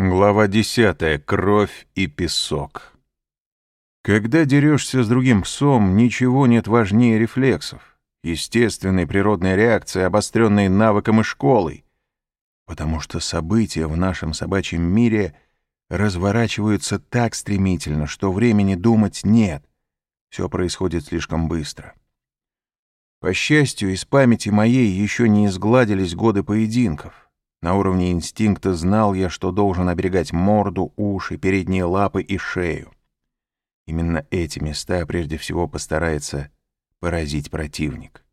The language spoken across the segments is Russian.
Глава 10. Кровь и песок. Когда дерешься с другим псом, ничего нет важнее рефлексов. Естественной природной реакции, обостренной навыком и школой. Потому что события в нашем собачьем мире разворачиваются так стремительно, что времени думать нет. Все происходит слишком быстро. По счастью, из памяти моей еще не изгладились годы поединков. На уровне инстинкта знал я, что должен оберегать морду, уши, передние лапы и шею. Именно эти места прежде всего постарается поразить противник.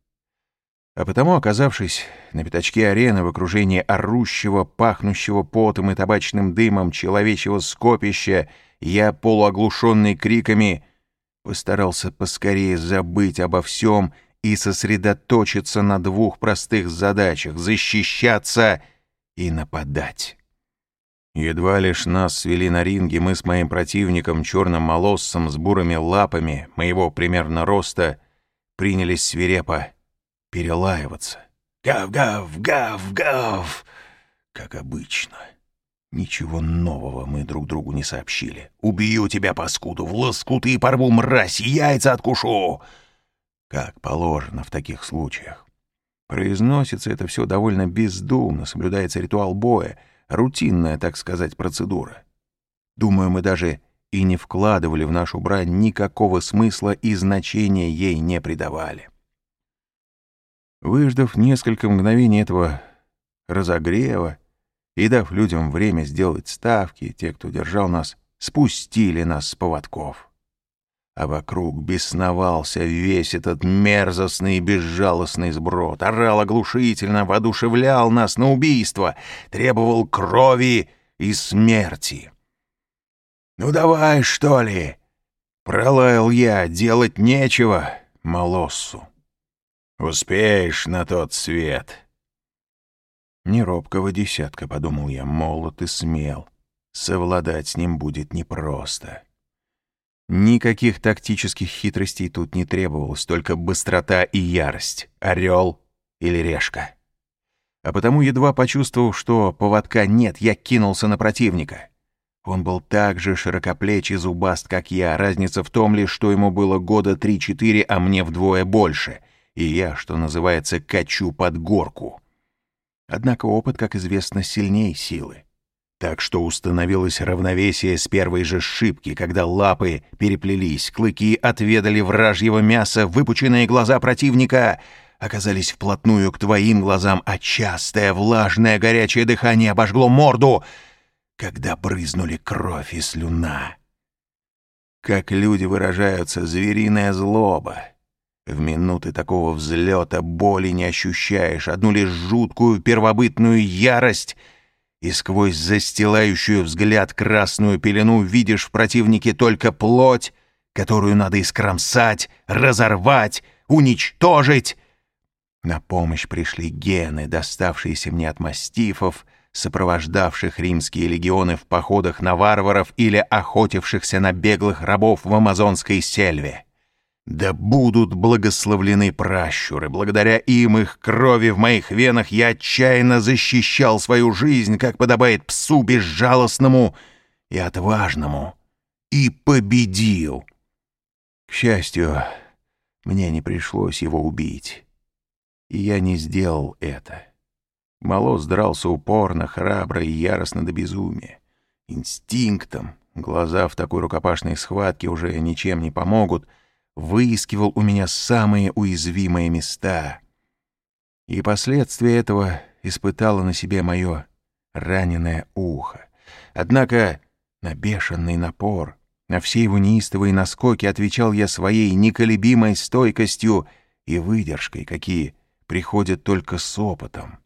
А потому, оказавшись на пятачке арены в окружении орущего, пахнущего потом и табачным дымом человечего скопища, я, полуоглушенный криками, постарался поскорее забыть обо всем и сосредоточиться на двух простых задачах — защищаться — и нападать. Едва лишь нас свели на ринге, мы с моим противником, черным молоссом с бурыми лапами, моего примерно роста, принялись свирепо перелаиваться. «Гав-гав, гав-гав!» Как обычно. Ничего нового мы друг другу не сообщили. «Убью тебя, паскуду, в лоскуты и порву, мразь, яйца откушу!» Как положено в таких случаях. Произносится это все довольно бездумно, соблюдается ритуал боя, рутинная, так сказать, процедура. Думаю, мы даже и не вкладывали в нашу брань никакого смысла и значения ей не придавали. Выждав несколько мгновений этого разогрева и дав людям время сделать ставки, те, кто держал нас, спустили нас с поводков а вокруг бесновался весь этот мерзостный и безжалостный сброд, орал оглушительно, воодушевлял нас на убийство, требовал крови и смерти. «Ну давай, что ли?» — пролаял я, делать нечего, Молоссу. «Успеешь на тот свет». Неробкого десятка, — подумал я, — молод и смел. Совладать с ним будет непросто. Никаких тактических хитростей тут не требовалось, только быстрота и ярость. Орел или решка. А потому, едва почувствовав, что поводка нет, я кинулся на противника. Он был так же широкоплеч и зубаст, как я. Разница в том лишь, что ему было года три-четыре, а мне вдвое больше. И я, что называется, качу под горку. Однако опыт, как известно, сильнее силы. Так что установилось равновесие с первой же шибки, когда лапы переплелись, клыки отведали вражьего мяса, выпученные глаза противника оказались вплотную к твоим глазам, а частое влажное горячее дыхание обожгло морду, когда брызнули кровь и слюна. Как люди выражаются, звериная злоба. В минуты такого взлета боли не ощущаешь, одну лишь жуткую первобытную ярость — и сквозь застилающую взгляд красную пелену видишь в противнике только плоть, которую надо искромсать, разорвать, уничтожить. На помощь пришли гены, доставшиеся мне от мастифов, сопровождавших римские легионы в походах на варваров или охотившихся на беглых рабов в амазонской сельве. Да будут благословлены пращуры. Благодаря им, их крови в моих венах я отчаянно защищал свою жизнь, как подобает псу безжалостному и отважному. И победил. К счастью, мне не пришлось его убить. И я не сделал это. Молос дрался упорно, храбро и яростно до безумия. Инстинктом. Глаза в такой рукопашной схватке уже ничем не помогут — выискивал у меня самые уязвимые места. И последствия этого испытало на себе мое раненое ухо. Однако на бешеный напор, на все его неистовые наскоки отвечал я своей неколебимой стойкостью и выдержкой, какие приходят только с опытом.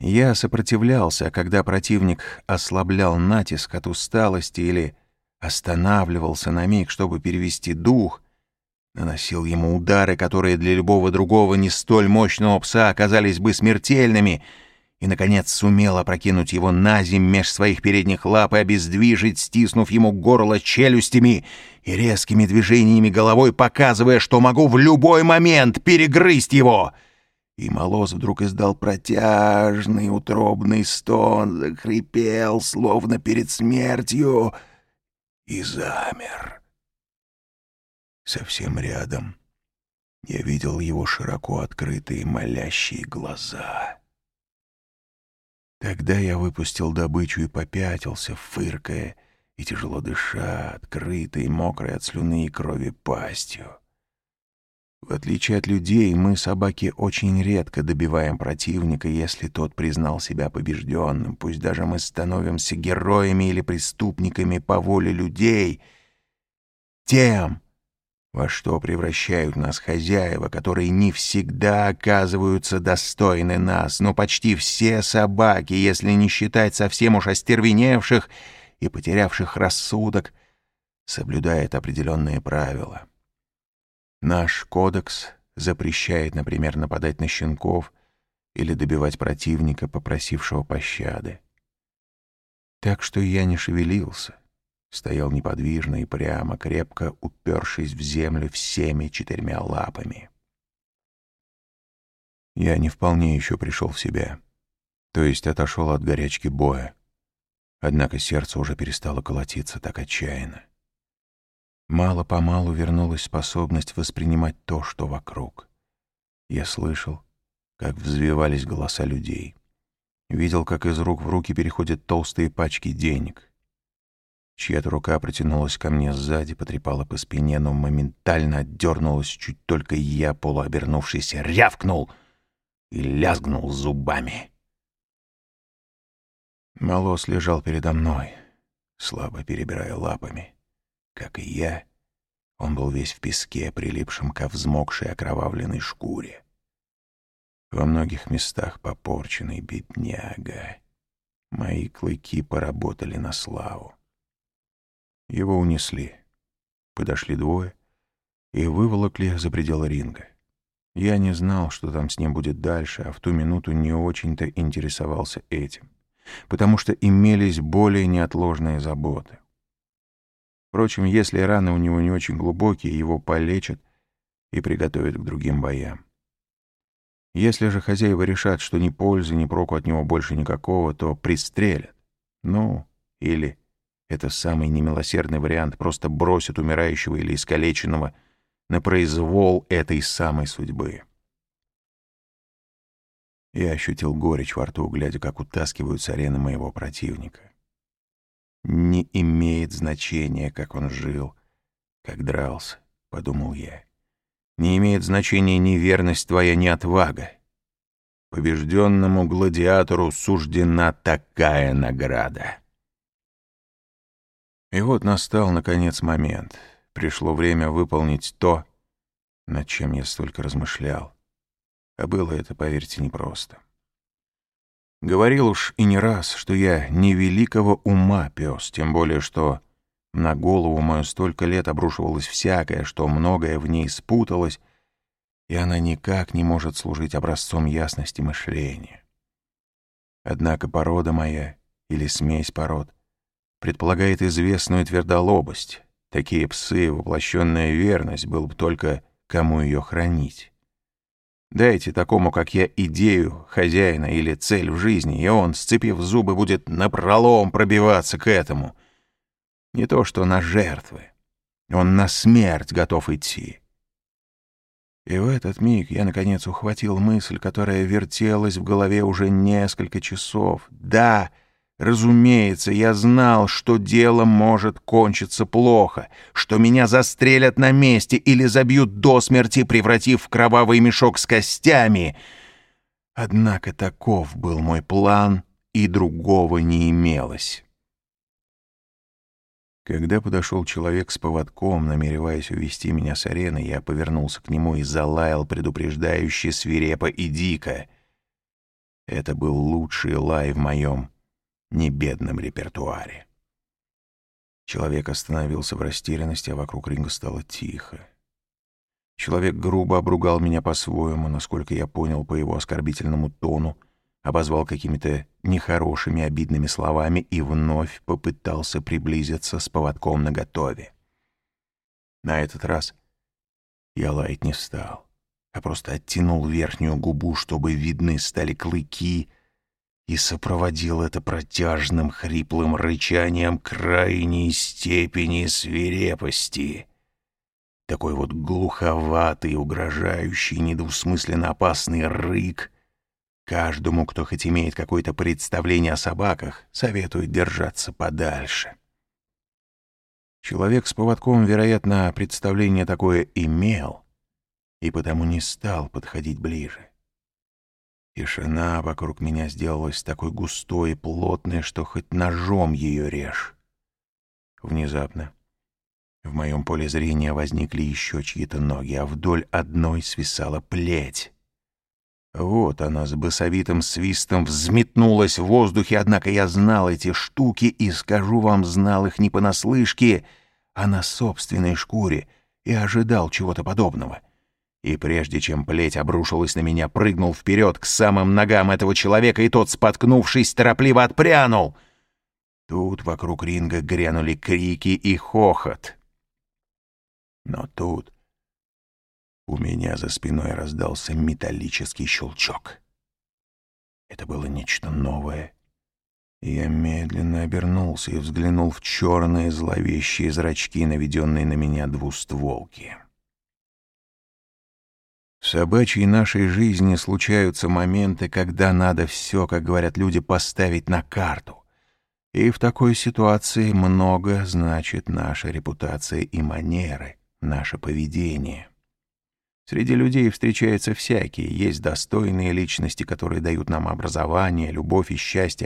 Я сопротивлялся, когда противник ослаблял натиск от усталости или останавливался на миг, чтобы перевести дух, наносил ему удары, которые для любого другого не столь мощного пса оказались бы смертельными, и, наконец, сумел опрокинуть его на земь меж своих передних лап и обездвижить, стиснув ему горло челюстями и резкими движениями головой, показывая, что могу в любой момент перегрызть его. И Молос вдруг издал протяжный утробный стон, захрипел, словно перед смертью, и замер. Совсем рядом я видел его широко открытые молящие глаза. Тогда я выпустил добычу и попятился, фыркая и тяжело дыша, открытой, мокрой от слюны и крови пастью. В отличие от людей, мы, собаки, очень редко добиваем противника, если тот признал себя побежденным. Пусть даже мы становимся героями или преступниками по воле людей. Тем, во что превращают нас хозяева, которые не всегда оказываются достойны нас, но почти все собаки, если не считать совсем уж остервеневших и потерявших рассудок, соблюдают определенные правила. Наш кодекс запрещает, например, нападать на щенков или добивать противника, попросившего пощады. Так что я не шевелился, стоял неподвижно и прямо, крепко упершись в землю всеми четырьмя лапами. Я не вполне еще пришел в себя, то есть отошел от горячки боя. Однако сердце уже перестало колотиться так отчаянно. Мало-помалу вернулась способность воспринимать то, что вокруг. Я слышал, как взвивались голоса людей. Видел, как из рук в руки переходят толстые пачки денег. Чья-то рука протянулась ко мне сзади, потрепала по спине, но моментально отдернулась, чуть только я, полуобернувшись, рявкнул и лязгнул зубами. Малос лежал передо мной, слабо перебирая лапами. Как и я, он был весь в песке, прилипшем ко взмокшей окровавленной шкуре. Во многих местах попорченный бедняга. Мои клыки поработали на славу. Его унесли. Подошли двое и выволокли за пределы ринга. Я не знал, что там с ним будет дальше, а в ту минуту не очень-то интересовался этим, потому что имелись более неотложные заботы. Впрочем, если раны у него не очень глубокие, его полечат и приготовят к другим боям. Если же хозяева решат, что ни пользы, ни проку от него больше никакого, то пристрелят. Ну, или, это самый немилосердный вариант, просто бросят умирающего или искалеченного на произвол этой самой судьбы. Я ощутил горечь во рту, глядя, как утаскивают с арены моего противника. Не имеет значения, как он жил, как дрался, — подумал я. Не имеет значения ни верность твоя, ни отвага. Побежденному гладиатору суждена такая награда. И вот настал, наконец, момент. Пришло время выполнить то, над чем я столько размышлял. А было это, поверьте, непросто. Говорил уж и не раз, что я не великого ума пес, тем более что на голову мою столько лет обрушивалось всякое, что многое в ней спуталось, и она никак не может служить образцом ясности мышления. Однако порода моя, или смесь пород, предполагает известную твердолобость. Такие псы, воплощенная верность, был бы только кому ее хранить. Дайте такому, как я, идею хозяина или цель в жизни, и он, сцепив зубы, будет напролом пробиваться к этому. Не то что на жертвы. Он на смерть готов идти. И в этот миг я, наконец, ухватил мысль, которая вертелась в голове уже несколько часов. Да, — Разумеется, я знал, что дело может кончиться плохо, что меня застрелят на месте или забьют до смерти, превратив в кровавый мешок с костями. Однако таков был мой план, и другого не имелось. Когда подошел человек с поводком, намереваясь увести меня с арены, я повернулся к нему и залаял предупреждающе свирепо и дико. Это был лучший лай в моем небедном репертуаре. Человек остановился в растерянности, а вокруг ринга стало тихо. Человек грубо обругал меня по-своему, насколько я понял по его оскорбительному тону, обозвал какими-то нехорошими обидными словами и вновь попытался приблизиться с поводком наготове. На этот раз я лаять не стал. а просто оттянул верхнюю губу, чтобы видны стали клыки, и сопроводил это протяжным хриплым рычанием крайней степени свирепости. Такой вот глуховатый, угрожающий, недвусмысленно опасный рык. Каждому, кто хоть имеет какое-то представление о собаках, советует держаться подальше. Человек с поводком, вероятно, представление такое имел, и потому не стал подходить ближе. Тишина вокруг меня сделалась такой густой и плотной, что хоть ножом ее режь. Внезапно в моем поле зрения возникли еще чьи-то ноги, а вдоль одной свисала плеть. Вот она с басовитым свистом взметнулась в воздухе, однако я знал эти штуки и, скажу вам, знал их не понаслышке, а на собственной шкуре и ожидал чего-то подобного. И прежде чем плеть обрушилась на меня, прыгнул вперед к самым ногам этого человека, и тот, споткнувшись, торопливо отпрянул. Тут вокруг ринга грянули крики и хохот. Но тут у меня за спиной раздался металлический щелчок. Это было нечто новое. Я медленно обернулся и взглянул в черные зловещие зрачки, наведенные на меня двустволки. В собачьей нашей жизни случаются моменты, когда надо все, как говорят люди, поставить на карту. И в такой ситуации много значит наша репутация и манеры, наше поведение. Среди людей встречаются всякие, есть достойные личности, которые дают нам образование, любовь и счастье,